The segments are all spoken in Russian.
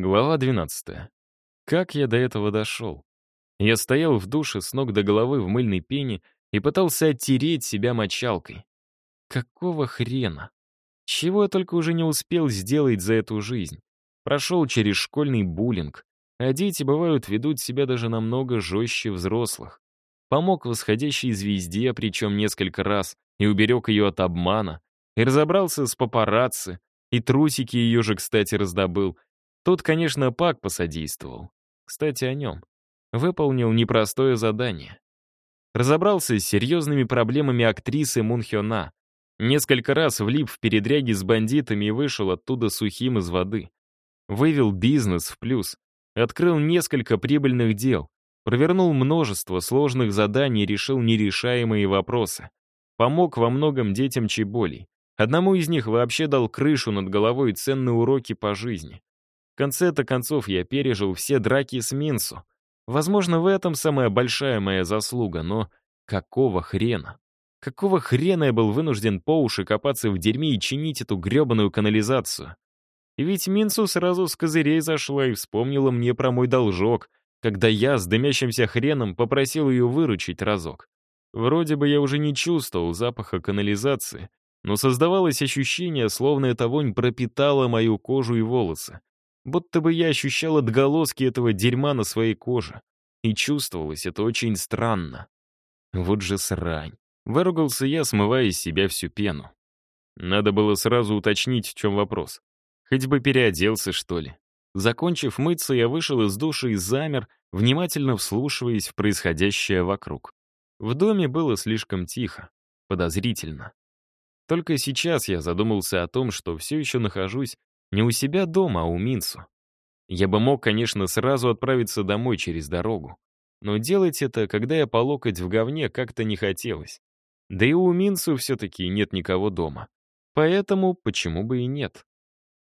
Глава 12. Как я до этого дошел? Я стоял в душе с ног до головы в мыльной пене и пытался оттереть себя мочалкой. Какого хрена? Чего я только уже не успел сделать за эту жизнь? Прошел через школьный буллинг, а дети, бывают, ведут себя даже намного жестче взрослых. Помог восходящей звезде, причем несколько раз, и уберег ее от обмана, и разобрался с папарацци, и трусики ее же, кстати, раздобыл, Тут, конечно, Пак посодействовал. Кстати, о нем. Выполнил непростое задание. Разобрался с серьезными проблемами актрисы Мунхёна. Несколько раз влип в передряги с бандитами и вышел оттуда сухим из воды. Вывел бизнес в плюс. Открыл несколько прибыльных дел. Провернул множество сложных заданий и решил нерешаемые вопросы. Помог во многом детям Чеболей. Одному из них вообще дал крышу над головой и ценные уроки по жизни конце-то концов я пережил все драки с Минсу. Возможно, в этом самая большая моя заслуга, но какого хрена? Какого хрена я был вынужден по уши копаться в дерьме и чинить эту гребаную канализацию? И ведь Минсу сразу с козырей зашла и вспомнила мне про мой должок, когда я с дымящимся хреном попросил ее выручить разок. Вроде бы я уже не чувствовал запаха канализации, но создавалось ощущение, словно эта вонь пропитала мою кожу и волосы будто бы я ощущал отголоски этого дерьма на своей коже. И чувствовалось это очень странно. Вот же срань. Выругался я, смывая из себя всю пену. Надо было сразу уточнить, в чем вопрос. Хоть бы переоделся, что ли. Закончив мыться, я вышел из души и замер, внимательно вслушиваясь в происходящее вокруг. В доме было слишком тихо, подозрительно. Только сейчас я задумался о том, что все еще нахожусь не у себя дома, а у Минсу. Я бы мог, конечно, сразу отправиться домой через дорогу. Но делать это, когда я по локоть в говне, как-то не хотелось. Да и у Минсу все-таки нет никого дома. Поэтому почему бы и нет?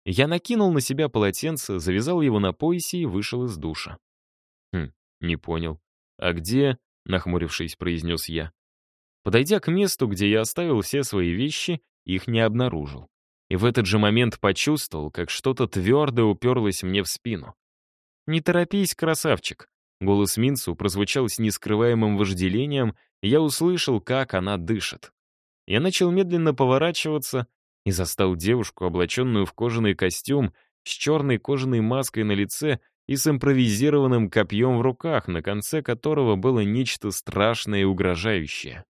Я накинул на себя полотенце, завязал его на поясе и вышел из душа. «Хм, не понял. А где?» — нахмурившись, произнес я. Подойдя к месту, где я оставил все свои вещи, их не обнаружил и в этот же момент почувствовал, как что-то твердое уперлось мне в спину. «Не торопись, красавчик!» Голос Минцу прозвучал с нескрываемым вожделением, и я услышал, как она дышит. Я начал медленно поворачиваться и застал девушку, облаченную в кожаный костюм, с черной кожаной маской на лице и с импровизированным копьем в руках, на конце которого было нечто страшное и угрожающее.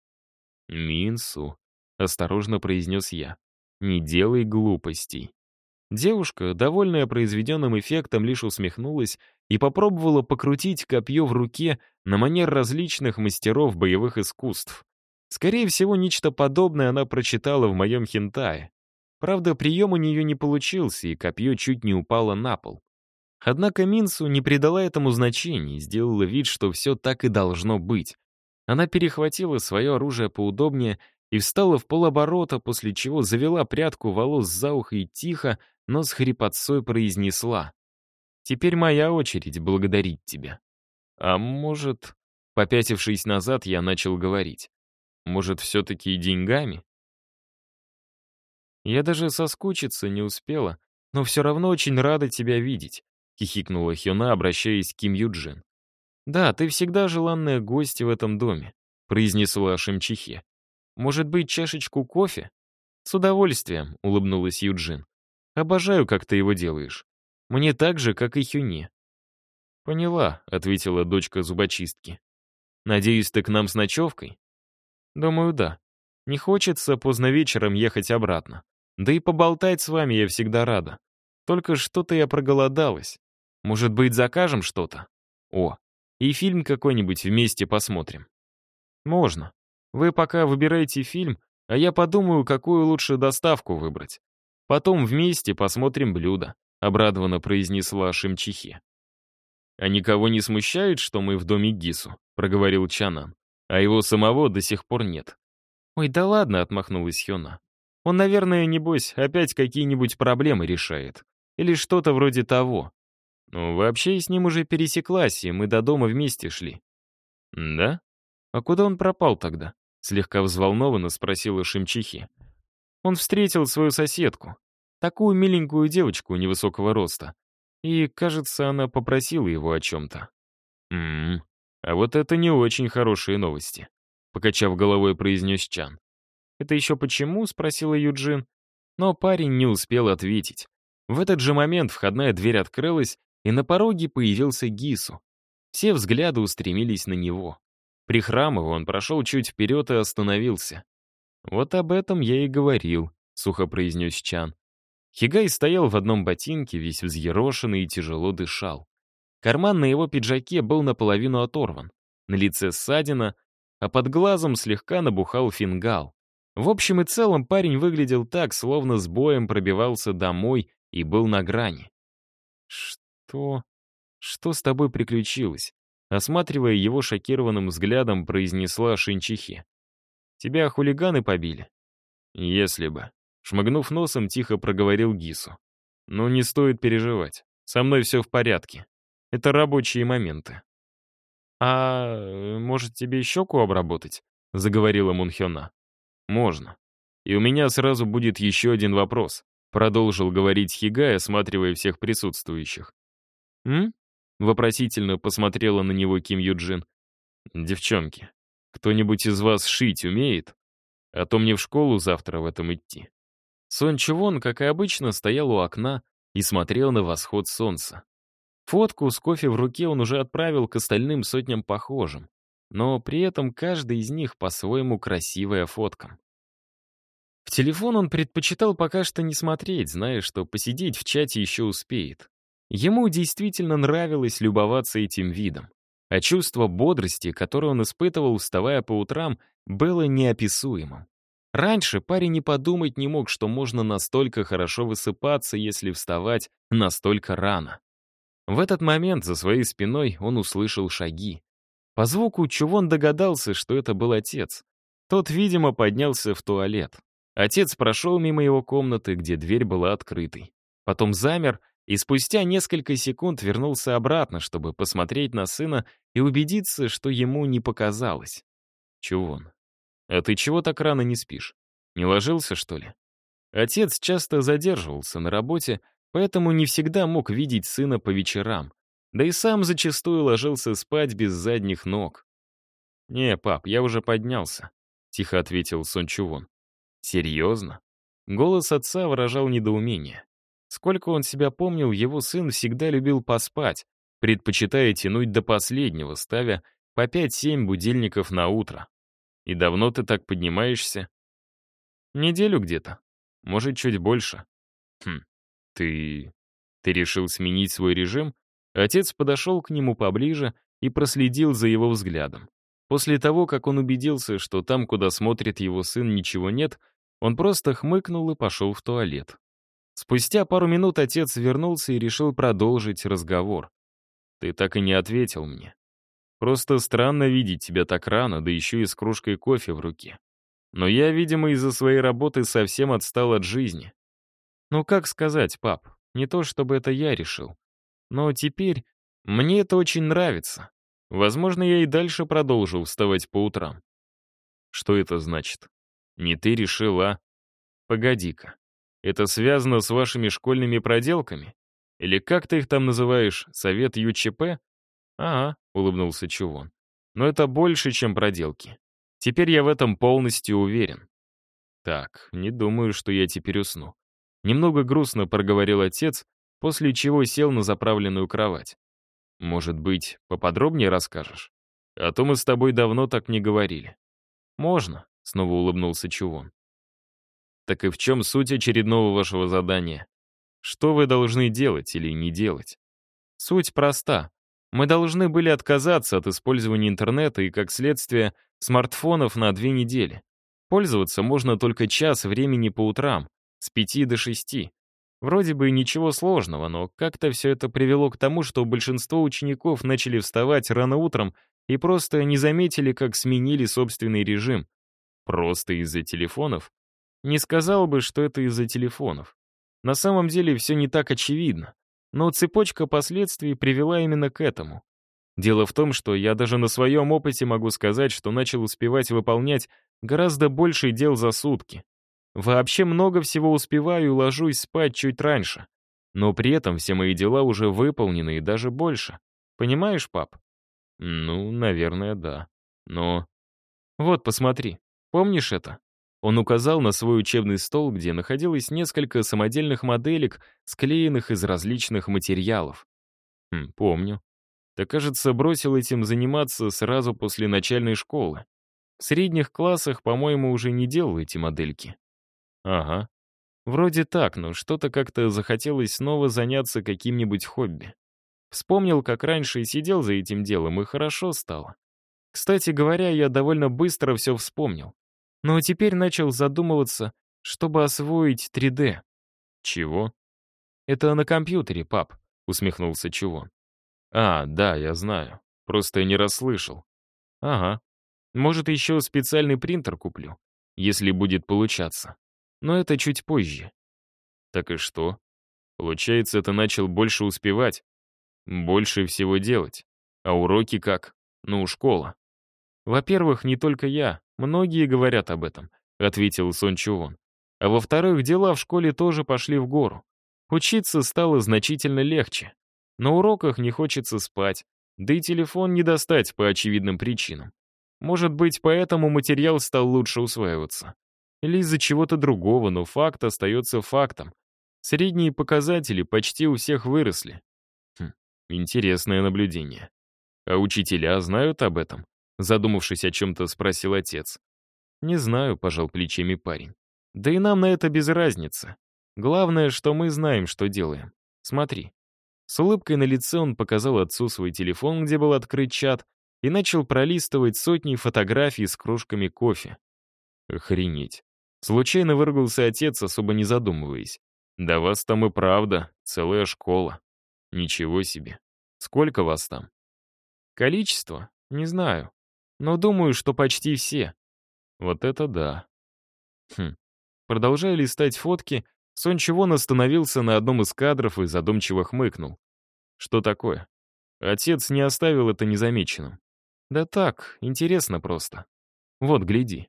«Минсу», — осторожно произнес я. Не делай глупостей. Девушка, довольная произведенным эффектом, лишь усмехнулась и попробовала покрутить копье в руке на манер различных мастеров боевых искусств. Скорее всего, нечто подобное она прочитала в моем хентае. Правда, прием у нее не получился, и копье чуть не упало на пол. Однако Минсу не придала этому значения, сделала вид, что все так и должно быть. Она перехватила свое оружие поудобнее и встала в полоборота, после чего завела прядку волос за ухо и тихо, но с хрипотцой произнесла. «Теперь моя очередь благодарить тебя». «А может...» Попятившись назад, я начал говорить. «Может, все-таки и деньгами?» «Я даже соскучиться не успела, но все равно очень рада тебя видеть», — хихикнула Хёна, обращаясь к Ким Юджин. «Да, ты всегда желанная гостья в этом доме», — произнесла Шимчихе. Может быть, чашечку кофе?» «С удовольствием», — улыбнулась Юджин. «Обожаю, как ты его делаешь. Мне так же, как и Хюне». «Поняла», — ответила дочка зубочистки. «Надеюсь, ты к нам с ночевкой?» «Думаю, да. Не хочется поздно вечером ехать обратно. Да и поболтать с вами я всегда рада. Только что-то я проголодалась. Может быть, закажем что-то? О, и фильм какой-нибудь вместе посмотрим». «Можно», вы пока выбирайте фильм, а я подумаю, какую лучше доставку выбрать. Потом вместе посмотрим блюдо», — обрадованно произнесла Шимчихи. «А никого не смущает, что мы в доме Гису?» — проговорил Чанан. «А его самого до сих пор нет». «Ой, да ладно», — отмахнулась Хёна. «Он, наверное, небось, опять какие-нибудь проблемы решает. Или что-то вроде того. Ну, вообще, с ним уже пересеклась, и мы до дома вместе шли». «Да? А куда он пропал тогда?» Слегка взволнованно спросила Шимчихи. Он встретил свою соседку, такую миленькую девочку невысокого роста. И, кажется, она попросила его о чем-то. «Ммм, а вот это не очень хорошие новости», — покачав головой, произнес Чан. «Это еще почему?» — спросила Юджин. Но парень не успел ответить. В этот же момент входная дверь открылась, и на пороге появился Гису. Все взгляды устремились на него. Прихрамывая, он прошел чуть вперед и остановился. «Вот об этом я и говорил», — сухо произнес Чан. Хигай стоял в одном ботинке, весь взъерошенный и тяжело дышал. Карман на его пиджаке был наполовину оторван. На лице ссадина, а под глазом слегка набухал фингал. В общем и целом парень выглядел так, словно с боем пробивался домой и был на грани. «Что? Что с тобой приключилось?» Осматривая его шокированным взглядом, произнесла Шинчихи. «Тебя хулиганы побили?» «Если бы». Шмыгнув носом, тихо проговорил Гису. «Но не стоит переживать. Со мной все в порядке. Это рабочие моменты». «А может, тебе щеку обработать?» — заговорила Мунхёна. «Можно. И у меня сразу будет еще один вопрос», — продолжил говорить Хигай, осматривая всех присутствующих. «М?» — вопросительно посмотрела на него Ким Юджин. «Девчонки, кто-нибудь из вас шить умеет? А то мне в школу завтра в этом идти». Сон Чувон, как и обычно, стоял у окна и смотрел на восход солнца. Фотку с кофе в руке он уже отправил к остальным сотням похожим но при этом каждый из них по-своему красивая фотка. В телефон он предпочитал пока что не смотреть, зная, что посидеть в чате еще успеет. Ему действительно нравилось любоваться этим видом. А чувство бодрости, которое он испытывал, вставая по утрам, было неописуемым. Раньше парень не подумать не мог, что можно настолько хорошо высыпаться, если вставать настолько рано. В этот момент за своей спиной он услышал шаги. По звуку Чувон догадался, что это был отец. Тот, видимо, поднялся в туалет. Отец прошел мимо его комнаты, где дверь была открытой. Потом замер и спустя несколько секунд вернулся обратно, чтобы посмотреть на сына и убедиться, что ему не показалось. «Чувон, а ты чего так рано не спишь? Не ложился, что ли?» Отец часто задерживался на работе, поэтому не всегда мог видеть сына по вечерам. Да и сам зачастую ложился спать без задних ног. «Не, пап, я уже поднялся», — тихо ответил Сон Чувон. «Серьезно?» Голос отца выражал недоумение. Сколько он себя помнил, его сын всегда любил поспать, предпочитая тянуть до последнего, ставя по 5-7 будильников на утро. «И давно ты так поднимаешься?» «Неделю где-то. Может, чуть больше». «Хм, ты... ты решил сменить свой режим?» Отец подошел к нему поближе и проследил за его взглядом. После того, как он убедился, что там, куда смотрит его сын, ничего нет, он просто хмыкнул и пошел в туалет. Спустя пару минут отец вернулся и решил продолжить разговор. «Ты так и не ответил мне. Просто странно видеть тебя так рано, да еще и с кружкой кофе в руке. Но я, видимо, из-за своей работы совсем отстал от жизни. Ну как сказать, пап, не то чтобы это я решил. Но теперь мне это очень нравится. Возможно, я и дальше продолжу вставать по утрам. Что это значит? Не ты решила? Погоди-ка. Это связано с вашими школьными проделками? Или как ты их там называешь, совет ЮЧП? Ага, улыбнулся Чувон. Но это больше, чем проделки. Теперь я в этом полностью уверен. Так, не думаю, что я теперь усну. Немного грустно проговорил отец, после чего сел на заправленную кровать. «Может быть, поподробнее расскажешь? А то мы с тобой давно так не говорили». «Можно», — снова улыбнулся Чувон. «Так и в чем суть очередного вашего задания? Что вы должны делать или не делать?» «Суть проста. Мы должны были отказаться от использования интернета и, как следствие, смартфонов на две недели. Пользоваться можно только час времени по утрам, с пяти до шести. Вроде бы ничего сложного, но как-то все это привело к тому, что большинство учеников начали вставать рано утром и просто не заметили, как сменили собственный режим. Просто из-за телефонов? Не сказал бы, что это из-за телефонов. На самом деле все не так очевидно. Но цепочка последствий привела именно к этому. Дело в том, что я даже на своем опыте могу сказать, что начал успевать выполнять гораздо больше дел за сутки. Вообще много всего успеваю и ложусь спать чуть раньше. Но при этом все мои дела уже выполнены и даже больше. Понимаешь, пап? Ну, наверное, да. Но... Вот, посмотри. Помнишь это? Он указал на свой учебный стол, где находилось несколько самодельных моделек, склеенных из различных материалов. Хм, помню. Ты, кажется, бросил этим заниматься сразу после начальной школы. В средних классах, по-моему, уже не делал эти модельки. Ага. Вроде так, но что-то как-то захотелось снова заняться каким-нибудь хобби. Вспомнил, как раньше и сидел за этим делом, и хорошо стало. Кстати говоря, я довольно быстро все вспомнил. Но теперь начал задумываться, чтобы освоить 3D. Чего? Это на компьютере, пап, усмехнулся Чего. А, да, я знаю. Просто не расслышал. Ага. Может, еще специальный принтер куплю, если будет получаться. Но это чуть позже. Так и что? Получается, ты начал больше успевать, больше всего делать. А уроки как? Ну, школа. Во-первых, не только я, многие говорят об этом, ответил Сон Чувон. А во-вторых, дела в школе тоже пошли в гору. Учиться стало значительно легче. На уроках не хочется спать, да и телефон не достать по очевидным причинам. Может быть, поэтому материал стал лучше усваиваться. Или из-за чего-то другого, но факт остается фактом. Средние показатели почти у всех выросли. Хм, интересное наблюдение. А учителя знают об этом? Задумавшись о чем-то, спросил отец. «Не знаю», — пожал плечами парень. «Да и нам на это без разницы. Главное, что мы знаем, что делаем. Смотри». С улыбкой на лице он показал отцу свой телефон, где был открыт чат, и начал пролистывать сотни фотографий с кружками кофе. Охренеть. Случайно выругался отец, особо не задумываясь. Да вас там и правда, целая школа. Ничего себе. Сколько вас там? Количество? Не знаю но думаю, что почти все. Вот это да. Хм. Продолжая листать фотки, Сон Чивон остановился на одном из кадров и задумчиво хмыкнул. Что такое? Отец не оставил это незамеченным. Да так, интересно просто. Вот, гляди.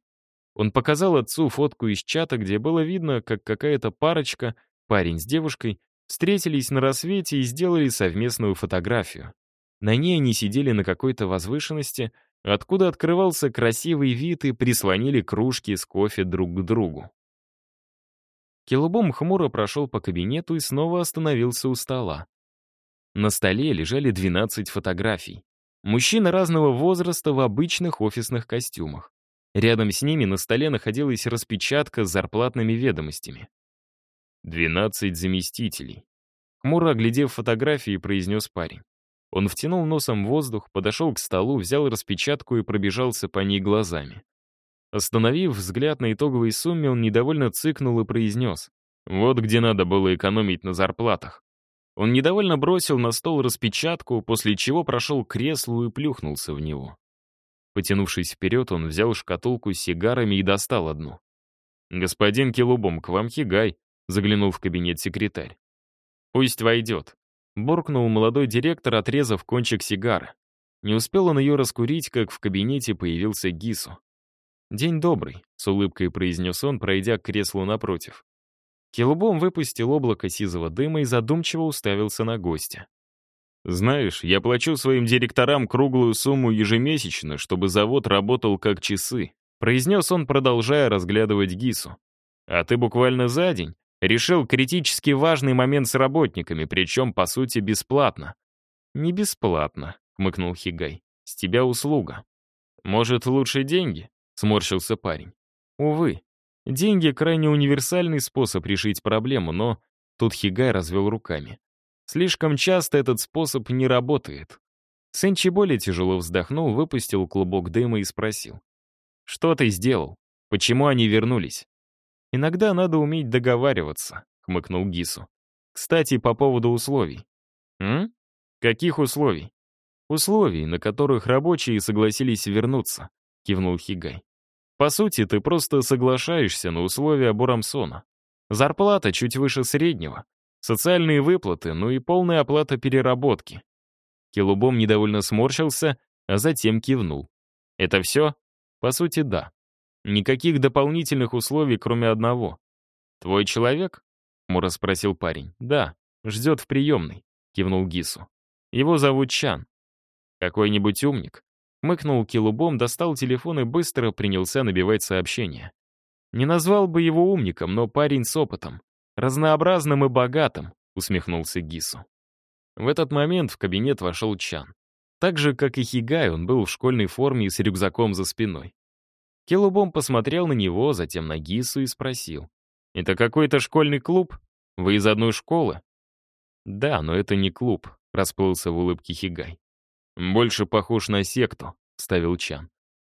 Он показал отцу фотку из чата, где было видно, как какая-то парочка, парень с девушкой, встретились на рассвете и сделали совместную фотографию. На ней они сидели на какой-то возвышенности, откуда открывался красивый вид и прислонили кружки с кофе друг к другу. Келубом хмуро прошел по кабинету и снова остановился у стола. На столе лежали 12 фотографий. Мужчины разного возраста в обычных офисных костюмах. Рядом с ними на столе находилась распечатка с зарплатными ведомостями. 12 заместителей. Хмуро оглядев фотографии, произнес парень. Он втянул носом воздух, подошел к столу, взял распечатку и пробежался по ней глазами. Остановив взгляд на итоговой сумме, он недовольно цыкнул и произнес. «Вот где надо было экономить на зарплатах». Он недовольно бросил на стол распечатку, после чего прошел к креслу и плюхнулся в него. Потянувшись вперед, он взял шкатулку с сигарами и достал одну. «Господин Келубом, к вам хигай», — заглянул в кабинет секретарь. «Пусть войдет», Буркнул молодой директор, отрезав кончик сигары. Не успел он ее раскурить, как в кабинете появился Гису. «День добрый», — с улыбкой произнес он, пройдя к креслу напротив. Келубом выпустил облако сизого дыма и задумчиво уставился на гостя. «Знаешь, я плачу своим директорам круглую сумму ежемесячно, чтобы завод работал как часы», произнес он, продолжая разглядывать Гису. «А ты буквально за день Решил критически важный момент с работниками, причем, по сути, бесплатно. «Не бесплатно», — хмыкнул Хигай. «С тебя услуга». «Может, лучше деньги?» — сморщился парень. «Увы, деньги — крайне универсальный способ решить проблему, но...» Тут Хигай развел руками. «Слишком часто этот способ не работает». Сенчи более тяжело вздохнул, выпустил клубок дыма и спросил. «Что ты сделал? Почему они вернулись?» «Иногда надо уметь договариваться», — хмыкнул Гису. «Кстати, по поводу условий». «М? Каких условий?» «Условий, на которых рабочие согласились вернуться», — кивнул Хигай. «По сути, ты просто соглашаешься на условия Бурамсона. Зарплата чуть выше среднего, социальные выплаты, ну и полная оплата переработки». Келубом недовольно сморщился, а затем кивнул. «Это все?» «По сути, да. Никаких дополнительных условий, кроме одного. «Твой человек?» — Мура спросил парень. «Да. ждет в приемной», — кивнул Гису. «Его зовут Чан». «Какой-нибудь умник?» Мыкнул Килубом, достал телефон и быстро принялся набивать сообщение. «Не назвал бы его умником, но парень с опытом. Разнообразным и богатым», — усмехнулся Гису. В этот момент в кабинет вошел Чан. Так же, как и Хигай, он был в школьной форме и с рюкзаком за спиной. Келубом посмотрел на него, затем на Гису и спросил. «Это какой-то школьный клуб? Вы из одной школы?» «Да, но это не клуб», — расплылся в улыбке Хигай. «Больше похож на секту», — ставил Чан.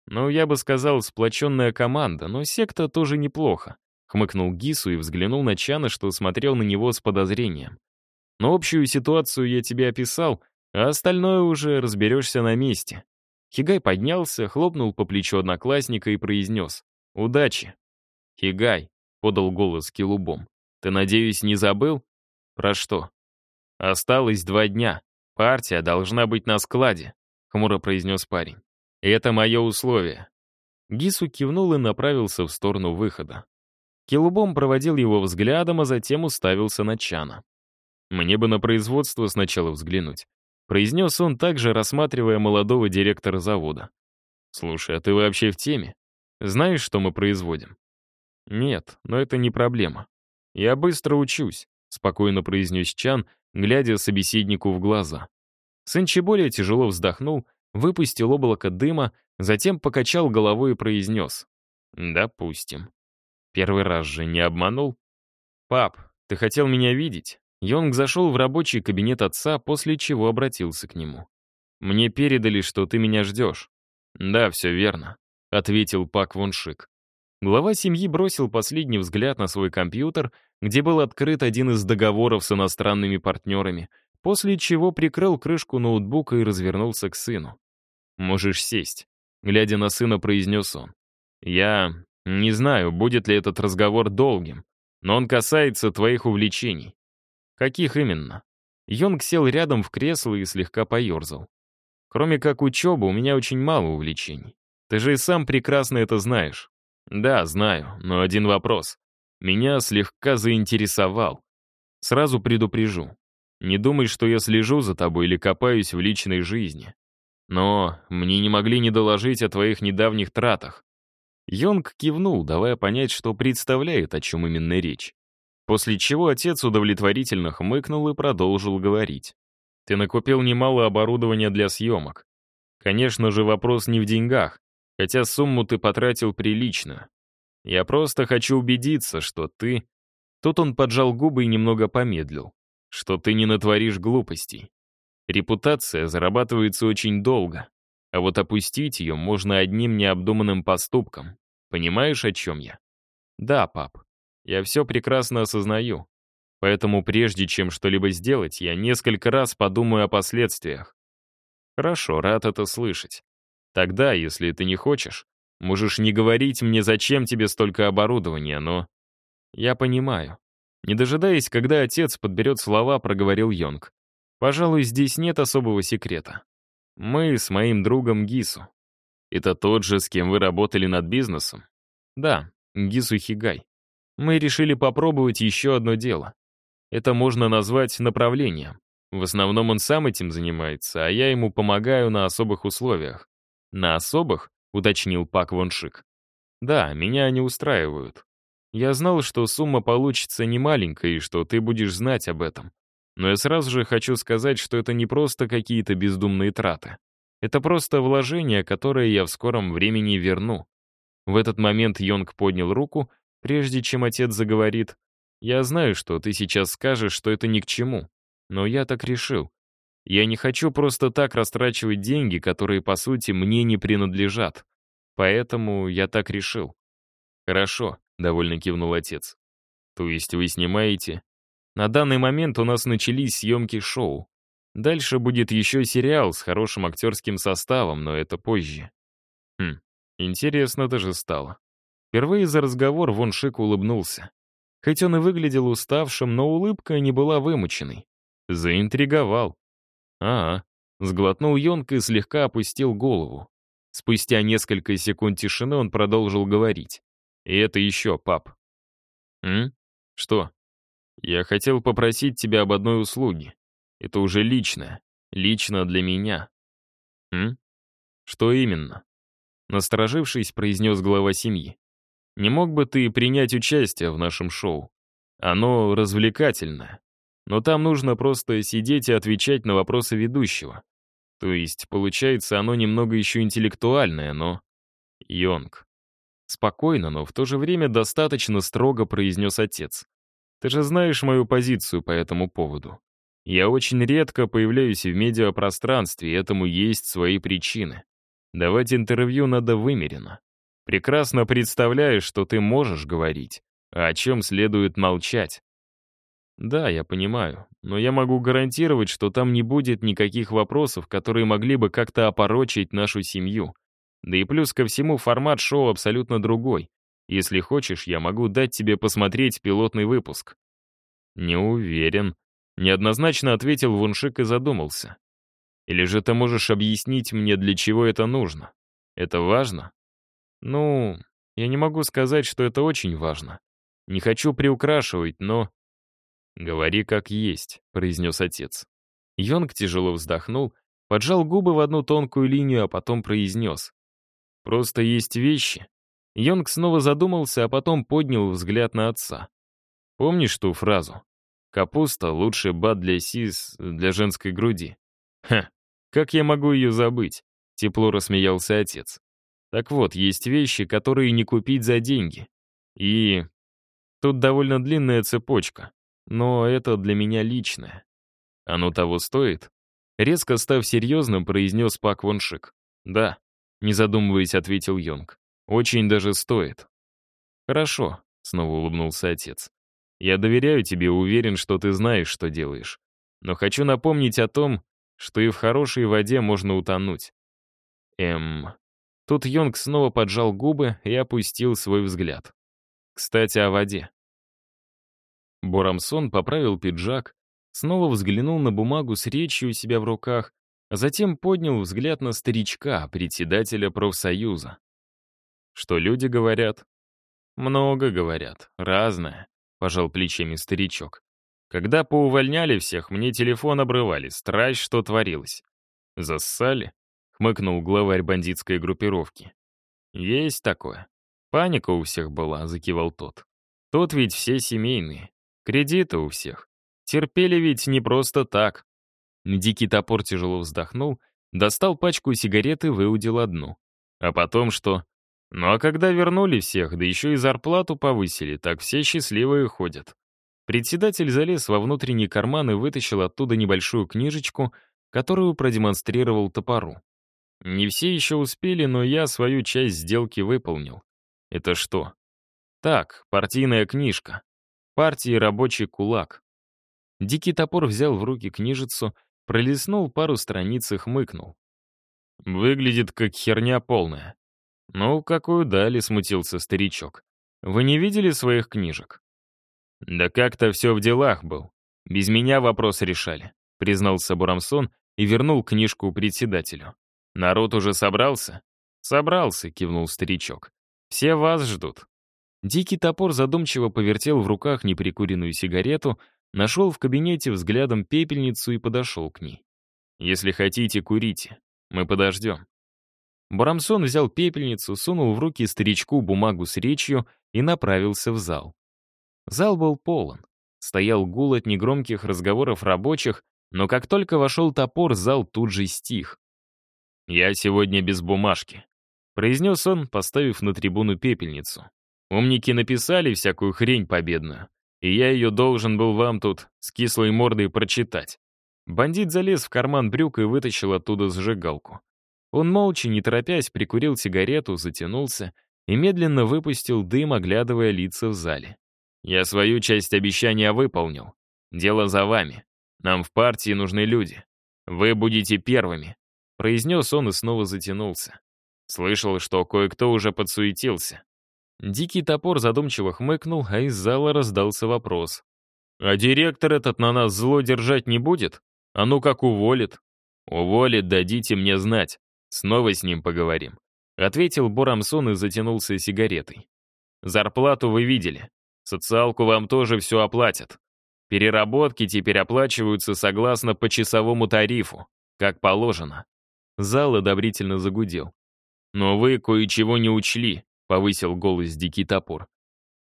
«Ну, я бы сказал, сплоченная команда, но секта тоже неплохо», — хмыкнул Гису и взглянул на Чана, что смотрел на него с подозрением. «Но общую ситуацию я тебе описал, а остальное уже разберешься на месте. Хигай поднялся, хлопнул по плечу одноклассника и произнес «Удачи!» «Хигай», — подал голос Килубом, — «ты, надеюсь, не забыл?» «Про что?» «Осталось два дня. Партия должна быть на складе», — хмуро произнес парень. «Это мое условие». Гису кивнул и направился в сторону выхода. Килубом проводил его взглядом, а затем уставился на Чана. «Мне бы на производство сначала взглянуть произнес он также, рассматривая молодого директора завода. «Слушай, а ты вообще в теме? Знаешь, что мы производим?» «Нет, но это не проблема. Я быстро учусь», — спокойно произнес Чан, глядя собеседнику в глаза. Сын более тяжело вздохнул, выпустил облако дыма, затем покачал головой и произнес. «Допустим. Первый раз же не обманул?» «Пап, ты хотел меня видеть?» Йонг зашел в рабочий кабинет отца, после чего обратился к нему. «Мне передали, что ты меня ждешь». «Да, все верно», — ответил Пак Воншик. Глава семьи бросил последний взгляд на свой компьютер, где был открыт один из договоров с иностранными партнерами, после чего прикрыл крышку ноутбука и развернулся к сыну. «Можешь сесть», — глядя на сына, произнес он. «Я не знаю, будет ли этот разговор долгим, но он касается твоих увлечений. «Каких именно?» Йонг сел рядом в кресло и слегка поерзал. «Кроме как учебы, у меня очень мало увлечений. Ты же и сам прекрасно это знаешь». «Да, знаю, но один вопрос. Меня слегка заинтересовал. Сразу предупрежу. Не думай, что я слежу за тобой или копаюсь в личной жизни. Но мне не могли не доложить о твоих недавних тратах». Йонг кивнул, давая понять, что представляет, о чем именно речь. После чего отец удовлетворительно хмыкнул и продолжил говорить. «Ты накупил немало оборудования для съемок. Конечно же, вопрос не в деньгах, хотя сумму ты потратил прилично. Я просто хочу убедиться, что ты...» Тут он поджал губы и немного помедлил. «Что ты не натворишь глупостей. Репутация зарабатывается очень долго, а вот опустить ее можно одним необдуманным поступком. Понимаешь, о чем я?» «Да, пап», я все прекрасно осознаю. Поэтому прежде чем что-либо сделать, я несколько раз подумаю о последствиях. Хорошо, рад это слышать. Тогда, если ты не хочешь, можешь не говорить мне, зачем тебе столько оборудования, но... Я понимаю. Не дожидаясь, когда отец подберет слова, проговорил Йонг. Пожалуй, здесь нет особого секрета. Мы с моим другом Гису. Это тот же, с кем вы работали над бизнесом? Да, Гису Хигай мы решили попробовать еще одно дело. Это можно назвать направлением. В основном он сам этим занимается, а я ему помогаю на особых условиях. На особых, уточнил Пак Воншик. Да, меня они устраивают. Я знал, что сумма получится немаленькая и что ты будешь знать об этом. Но я сразу же хочу сказать, что это не просто какие-то бездумные траты. Это просто вложение, которое я в скором времени верну. В этот момент Йонг поднял руку Прежде чем отец заговорит, я знаю, что ты сейчас скажешь, что это ни к чему. Но я так решил. Я не хочу просто так растрачивать деньги, которые, по сути, мне не принадлежат. Поэтому я так решил. Хорошо, довольно кивнул отец. То есть вы снимаете? На данный момент у нас начались съемки шоу. Дальше будет еще сериал с хорошим актерским составом, но это позже. Хм, интересно даже стало. Впервые за разговор Вон Шик улыбнулся. Хоть он и выглядел уставшим, но улыбка не была вымученной. Заинтриговал. «А, сглотнул Йонг и слегка опустил голову. Спустя несколько секунд тишины он продолжил говорить. «И это еще, пап». «М? Что?» Я хотел попросить тебя об одной услуге. Это уже личное. Лично для меня. М? Что именно? Насторожившись, произнес глава семьи. Не мог бы ты принять участие в нашем шоу? Оно развлекательное. Но там нужно просто сидеть и отвечать на вопросы ведущего. То есть, получается, оно немного еще интеллектуальное, но... Йонг. Спокойно, но в то же время достаточно строго произнес отец. Ты же знаешь мою позицию по этому поводу. Я очень редко появляюсь в медиапространстве, и этому есть свои причины. Давать интервью надо вымеренно. Прекрасно представляешь, что ты можешь говорить, а о чем следует молчать. Да, я понимаю, но я могу гарантировать, что там не будет никаких вопросов, которые могли бы как-то опорочить нашу семью. Да и плюс ко всему формат шоу абсолютно другой. Если хочешь, я могу дать тебе посмотреть пилотный выпуск. Не уверен. Неоднозначно ответил Вуншик и задумался. Или же ты можешь объяснить мне, для чего это нужно? Это важно? Ну, я не могу сказать, что это очень важно. Не хочу приукрашивать, но... «Говори как есть», — произнес отец. Йонг тяжело вздохнул, поджал губы в одну тонкую линию, а потом произнес. «Просто есть вещи». Йонг снова задумался, а потом поднял взгляд на отца. «Помнишь ту фразу? Капуста — лучший бат для сис, для женской груди». «Ха, как я могу ее забыть?» — тепло рассмеялся отец. Так вот, есть вещи, которые не купить за деньги. И тут довольно длинная цепочка, но это для меня личное. Оно того стоит? Резко став серьезным, произнес Пак Воншик. Да, не задумываясь, ответил Йонг. Очень даже стоит. Хорошо, снова улыбнулся отец. Я доверяю тебе, уверен, что ты знаешь, что делаешь. Но хочу напомнить о том, что и в хорошей воде можно утонуть. Эм, Тут Йонг снова поджал губы и опустил свой взгляд. Кстати, о воде. Борамсон поправил пиджак, снова взглянул на бумагу с речью у себя в руках, а затем поднял взгляд на старичка, председателя профсоюза. Что люди говорят? Много говорят, разное, пожал плечами старичок. Когда поувольняли всех, мне телефон обрывали, страсть, что творилось. Зассали? Хмыкнул главарь бандитской группировки. «Есть такое. Паника у всех была», — закивал тот. «Тут ведь все семейные. Кредиты у всех. Терпели ведь не просто так». Дикий топор тяжело вздохнул, достал пачку сигарет и выудил одну. А потом что? Ну а когда вернули всех, да еще и зарплату повысили, так все счастливые ходят. Председатель залез во внутренний карман и вытащил оттуда небольшую книжечку, которую продемонстрировал топору. Не все еще успели, но я свою часть сделки выполнил. Это что? Так, партийная книжка. Партии рабочий кулак. Дикий топор взял в руки книжицу, пролистнул пару страниц и хмыкнул. Выглядит как херня полная. Ну, какую дали, смутился старичок. Вы не видели своих книжек? Да как-то все в делах был. Без меня вопрос решали, признался Бурамсон и вернул книжку председателю. «Народ уже собрался?» «Собрался», — кивнул старичок. «Все вас ждут». Дикий топор задумчиво повертел в руках неприкуренную сигарету, нашел в кабинете взглядом пепельницу и подошел к ней. «Если хотите, курите. Мы подождем». Барамсон взял пепельницу, сунул в руки старичку бумагу с речью и направился в зал. Зал был полон. Стоял гул от негромких разговоров рабочих, но как только вошел топор, зал тут же стих. «Я сегодня без бумажки», — произнес он, поставив на трибуну пепельницу. «Умники написали всякую хрень победную, и я ее должен был вам тут с кислой мордой прочитать». Бандит залез в карман брюк и вытащил оттуда зажигалку. Он молча, не торопясь, прикурил сигарету, затянулся и медленно выпустил дым, оглядывая лица в зале. «Я свою часть обещания выполнил. Дело за вами. Нам в партии нужны люди. Вы будете первыми. Произнес он и снова затянулся. Слышал, что кое-кто уже подсуетился. Дикий топор задумчиво хмыкнул, а из зала раздался вопрос. «А директор этот на нас зло держать не будет? А ну как уволит?» «Уволит, дадите мне знать. Снова с ним поговорим», — ответил Борамсон и затянулся сигаретой. «Зарплату вы видели. Социалку вам тоже все оплатят. Переработки теперь оплачиваются согласно почасовому тарифу, как положено. Зал одобрительно загудел. «Но вы кое-чего не учли», — повысил голос Дикий Топор.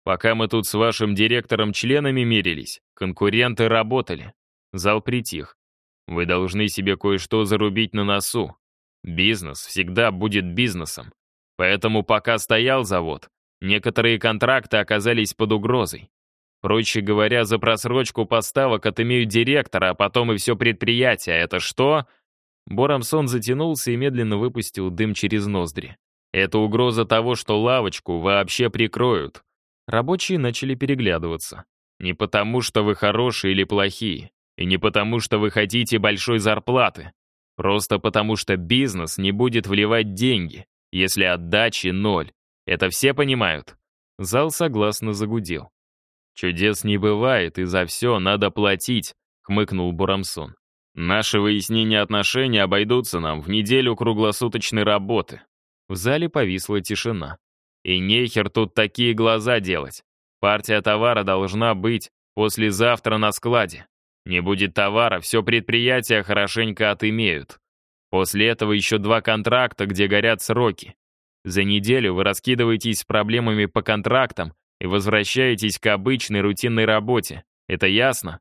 «Пока мы тут с вашим директором членами мерились, конкуренты работали». Зал притих. «Вы должны себе кое-что зарубить на носу. Бизнес всегда будет бизнесом. Поэтому пока стоял завод, некоторые контракты оказались под угрозой. Проще говоря, за просрочку поставок отымеют директора, а потом и все предприятие. Это что? Борамсон затянулся и медленно выпустил дым через ноздри. Это угроза того, что лавочку вообще прикроют. Рабочие начали переглядываться. Не потому, что вы хорошие или плохие, и не потому, что вы хотите большой зарплаты. Просто потому, что бизнес не будет вливать деньги, если отдачи ноль. Это все понимают? Зал согласно загудел. «Чудес не бывает, и за все надо платить», — хмыкнул Бурамсон. «Наши выяснения отношений обойдутся нам в неделю круглосуточной работы». В зале повисла тишина. «И нехер тут такие глаза делать. Партия товара должна быть послезавтра на складе. Не будет товара, все предприятия хорошенько отымеют. После этого еще два контракта, где горят сроки. За неделю вы раскидываетесь с проблемами по контрактам и возвращаетесь к обычной рутинной работе. Это ясно?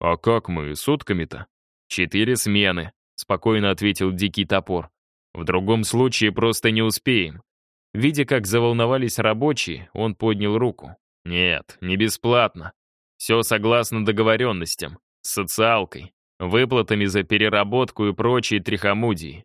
А как мы, сутками-то? Четыре смены, спокойно ответил Дикий Топор. В другом случае просто не успеем. Видя, как заволновались рабочие, он поднял руку. Нет, не бесплатно. Все согласно договоренностям, с социалкой, выплатами за переработку и прочие трихомудии.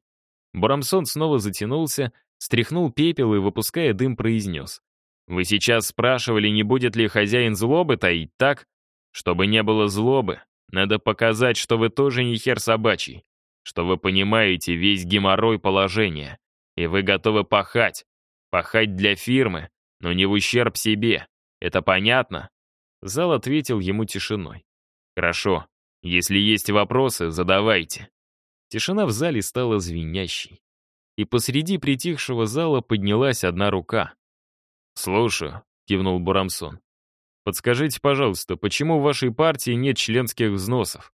Брамсон снова затянулся, стряхнул пепел и, выпуская дым, произнес. Вы сейчас спрашивали, не будет ли хозяин злобы таить, так? Чтобы не было злобы, надо показать, что вы тоже не хер собачий, что вы понимаете весь геморрой положения, и вы готовы пахать. Пахать для фирмы, но не в ущерб себе. Это понятно?» Зал ответил ему тишиной. «Хорошо. Если есть вопросы, задавайте». Тишина в зале стала звенящей. И посреди притихшего зала поднялась одна рука. «Слушаю», — кивнул Бурамсон. «Подскажите, пожалуйста, почему в вашей партии нет членских взносов?»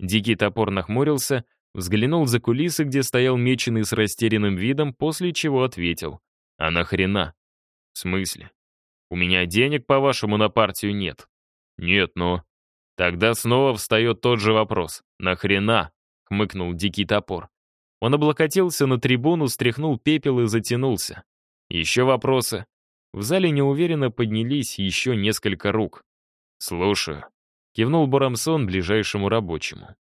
Дикий топор нахмурился, взглянул за кулисы, где стоял меченый с растерянным видом, после чего ответил. «А нахрена?» «В смысле? У меня денег, по-вашему, на партию нет?» «Нет, но...» «Тогда снова встает тот же вопрос. Нахрена?» — хмыкнул Дикий топор. Он облокотился на трибуну, стряхнул пепел и затянулся. «Еще вопросы?» В зале неуверенно поднялись еще несколько рук. «Слушаю», — кивнул Бурамсон ближайшему рабочему.